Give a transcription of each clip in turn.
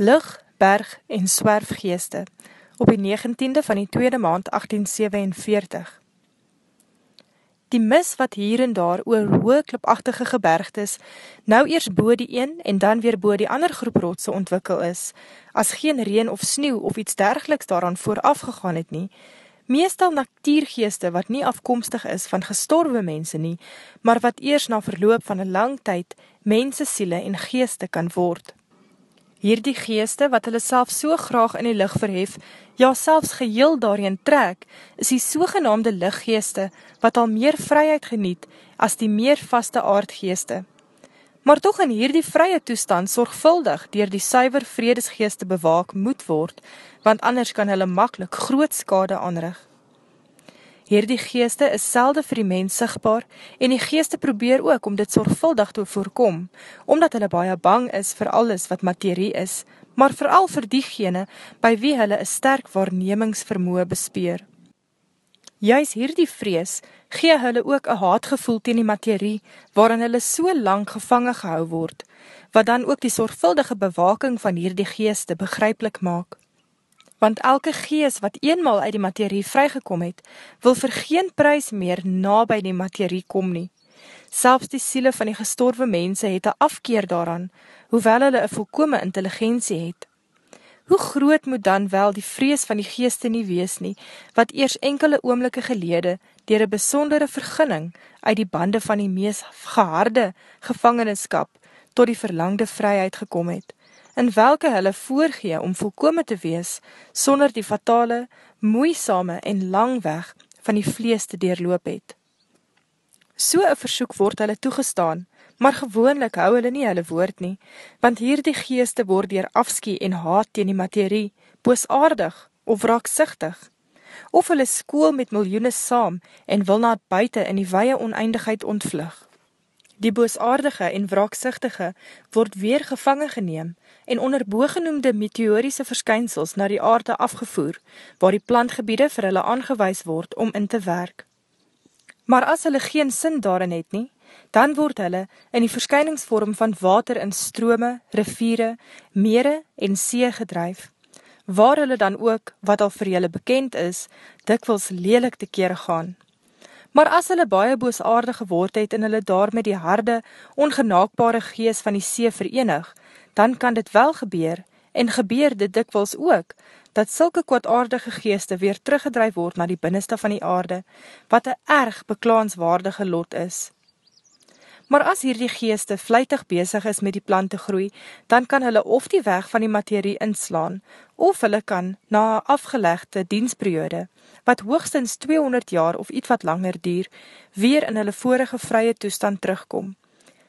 Lug, berg en swerfgeeste op die 19de van die tweede maand 1847. Die mis wat hier en daar oor hoë klipachtige gebergtes nou eers bo die een en dan weer bo die ander groep rotse ontwikkel is, as geen reen of sneeuw of iets dergeliks daaraan vooraf gegaan het nie, meestal natuurgeeste wat nie afkomstig is van gestorwe mense nie, maar wat eers na verloop van een lang tyd mense siele en geeste kan word. Hierdie geeste wat hulle self so graag in die licht verhef, ja selfs geheel daarin trek, is die sogenaamde lichtgeeste wat al meer vryheid geniet as die meer vaste aardgeeste. Maar toch in hierdie vrye toestand sorgvuldig dier die suiver vredesgeeste bewaak moet word, want anders kan hulle makkelijk groot skade aanrig. Hierdie geeste is selde vir die mens sigtbaar en die geeste probeer ook om dit sorgvuldig te voorkom, omdat hulle baie bang is vir alles wat materie is, maar vooral vir diegene by wie hulle een sterk waarnemingsvermoe bespeer. Juist hierdie vrees gee hulle ook een haatgevoel teen die materie waarin hulle so lang gevangen gehou word, wat dan ook die sorgvuldige bewaking van hierdie geeste begryplik maak want elke gees wat eenmaal uit die materie vrygekom het, wil vir geen prijs meer na by die materie kom nie. Selfs die siele van die gestorwe mense het een afkeer daaraan, hoewel hulle een volkome intelligentie het. Hoe groot moet dan wel die vrees van die geeste nie wees nie, wat eers enkele oomlike gelede dier een besondere vergunning uit die bande van die mees geharde gevangenskap tot die verlangde vryheid gekom het in welke hulle voorgee om volkome te wees, sonder die fatale, moeisame en lang weg van die vlees te deurloop het. So een versoek word hulle toegestaan, maar gewoonlik hou hulle nie hulle woord nie, want hier die geeste word dier afskie en haat teen die materie, boosaardig of raaksigtig, of hulle skool met miljoene saam en wil na het buiten in die weie oneindigheid ontvlug. Die boosaardige en wraaksigtige word weer gevangen geneem en onder boogenoemde meteoriese verskynsels na die aarde afgevoer, waar die plantgebiede vir hulle aangewys word om in te werk. Maar as hulle geen sin daarin het nie, dan word hulle in die verskyningsvorm van water in strome, riviere, mere en see gedryf, waar hulle dan ook, wat al vir julle bekend is, dikwils lelik te kere gaan. Maar as hulle baie boosaardig geword het en hulle daar met die harde, ongenaakbare gees van die see verenig, dan kan dit wel gebeur, en gebeur dit dikwels ook, dat sulke kwaadaardige geeste weer teruggedrijf word na die binneste van die aarde, wat een erg beklaanswaardige lot is. Maar as hierdie geeste vlijtig bezig is met die plant te groei, dan kan hulle of die weg van die materie inslaan, of hulle kan na een afgelegde dienstperiode, wat hoogstens 200 jaar of iets wat langer dier, weer in hulle vorige vrye toestand terugkom,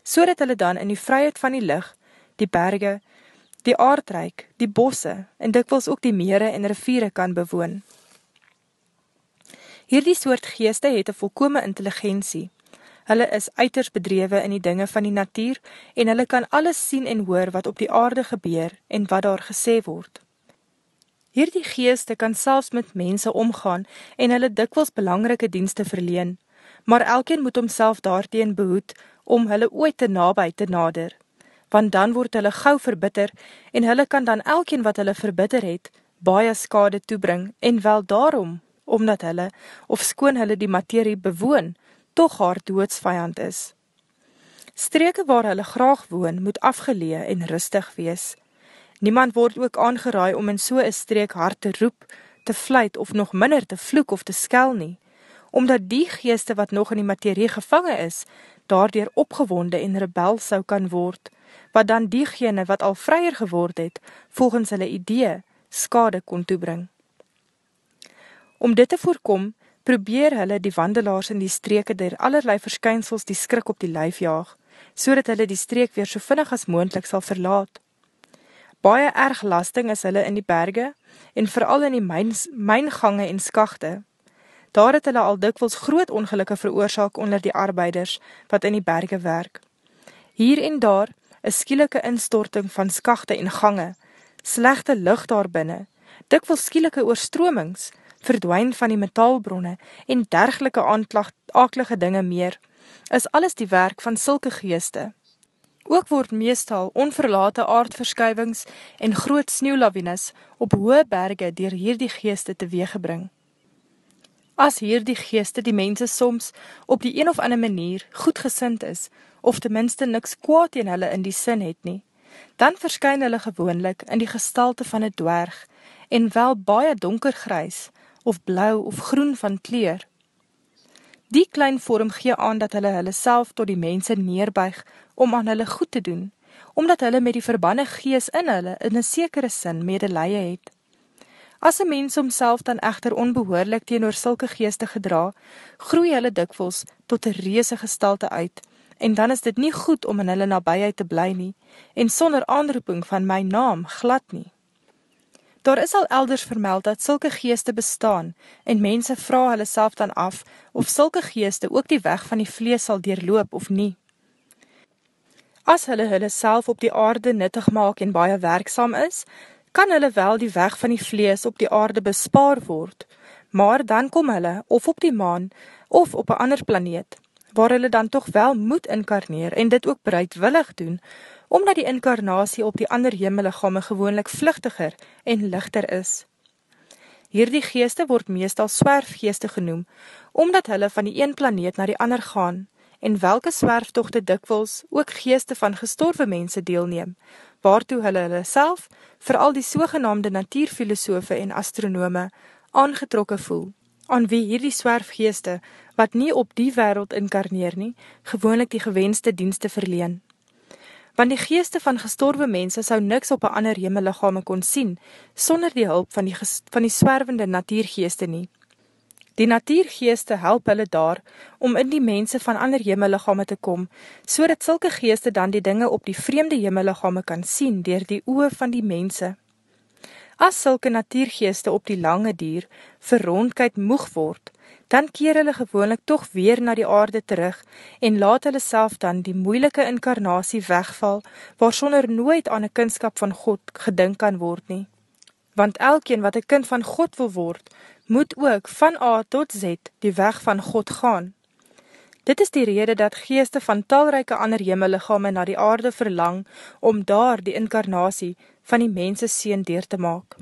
so dat hulle dan in die vryheid van die licht, die berge, die aardryk, die bosse en dikwels ook die mere en riviere kan bewoon. Hierdie soort geeste het een volkome intelligentie, Hulle is uiters bedrewe in die dinge van die natuur en hulle kan alles sien en hoor wat op die aarde gebeur en wat daar gesê word. Hierdie geeste kan selfs met mense omgaan en hulle dikwels belangrike dienste verleen, maar elkeen moet homself daarteen behoed om hulle ooit te nabij te nader, want dan word hulle gauw verbitter en hulle kan dan elkeen wat hulle verbitter het, baie skade toebring en wel daarom, omdat hulle, of skoon hulle die materie bewoon, toch haar doodsvijand is. Streke waar hulle graag woon, moet afgelee en rustig wees. Niemand word ook aangeraai om in so'n streek hard te roep, te fluit of nog minder te vloek of te skel nie, omdat die geeste wat nog in die materie gevangen is, daardoor opgewonde en rebel sou kan word, wat dan diegene wat al vryer geword het, volgens hulle idee, skade kon toebring. Om dit te voorkom, probeer hulle die wandelaars in die streke der allerlei verskynsels die skrik op die lijf jaag, so dat hulle die streek weer so vinnig as moendlik sal verlaat. Baie erg lasting is hulle in die berge en vooral in die myngange en skachte. Daar het hulle al dikwels groot ongelukke veroorzaak onder die arbeiders wat in die berge werk. Hier en daar is skielike instorting van skachte en gange, slechte lucht daar binnen, dikwels skielike oorstromings, verdwijn van die metaalbronne en dergelike aaklige dinge meer, is alles die werk van sulke geeste. Ook word meestal onverlate aardverskuivings en groot sneeuwlawines op hoë berge dier hierdie geeste teweeggebring. As hierdie geeste die mense soms op die een of ander manier goedgesind is, of tenminste niks kwaad in hulle in die sin het nie, dan verskyn hulle gewoonlik in die gestalte van een dwerg en wel baie donkergrys of blauw of groen van kleur. Die klein vorm gee aan dat hulle hulle self tot die mense neerbuig om aan hulle goed te doen, omdat hulle met die verbanne gees in hulle in een sekere sin medeleie het. As een mens omself dan echter onbehoorlik teenoor sulke geeste gedra, groei hulle dikwels tot een reese gestalte uit, en dan is dit nie goed om in hulle nabijheid te bly nie, en sonder aanroeping van my naam glad nie. Daar is al elders vermeld dat sulke geeste bestaan, en mense vraag hulle self dan af, of sulke geeste ook die weg van die vlees sal deurloop of nie. As hulle hulle self op die aarde nuttig maak en baie werksam is, kan hulle wel die weg van die vlees op die aarde bespaar word, maar dan kom hulle of op die maan of op een ander planeet, waar hulle dan toch wel moet inkarneer en dit ook bereidwillig doen, omdat die inkarnasie op die ander hemeligame gewoonlik vluchtiger en lichter is. Hierdie geeste word meestal swerfgeeste genoem, omdat hulle van die een planeet na die ander gaan, en welke swerftochte dikwels ook geeste van gestorwe mense deelneem, waartoe hulle hulle self, vooral die sogenaamde natuurfilosofe en astronome, aangetrokke voel, aan wie hierdie swerfgeeste, wat nie op die wereld inkarneer nie, gewoonlik die gewenste dienste verleen. Want die geeste van gestorwe mense sou niks op een ander hemellichame kon sien, sonder die hulp van die, van die swervende natuurgeeste nie. Die natuurgeeste help hulle daar om in die mense van ander hemellichame te kom, so dat sulke geeste dan die dinge op die vreemde hemellichame kan sien dier die oe van die mense. As sulke natuurgeeste op die lange dier vir rondkheid moeg word, dan keer hulle gewoonlik toch weer na die aarde terug en laat hulle self dan die moeilike inkarnasie wegval, waar sonder nooit aan die kunskap van God gedink kan word nie. Want elkeen wat een kind van God wil word, moet ook van A tot Z die weg van God gaan. Dit is die rede dat geeste van talryke ander hemellichame na die aarde verlang om daar die inkarnasie van die mense seen deur te maak.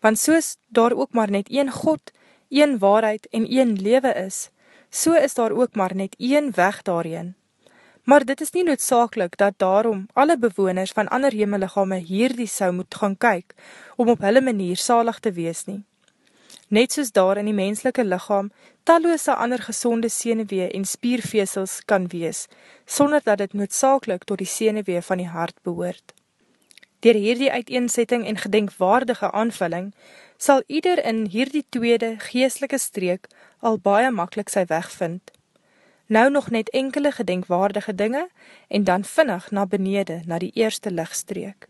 Want soos daar ook maar net een God, een waarheid en een lewe is, so is daar ook maar net een weg daarheen. Maar dit is nie noodzakelik dat daarom alle bewoners van ander hemellichame hierdie sou moet gaan kyk, om op hulle manier salig te wees nie net soos daar in die menslike lichaam talloose ander gezonde senewee en spiervesels kan wees, sonder dat het noodzakelik tot die senewee van die hart behoort. Door hierdie uiteensetting en gedenkwaardige aanvulling, sal ieder in hierdie tweede geestelike streek al baie makkelijk sy weg vind. Nou nog net enkele gedenkwaardige dinge en dan vinnig na benede na die eerste lichtstreek.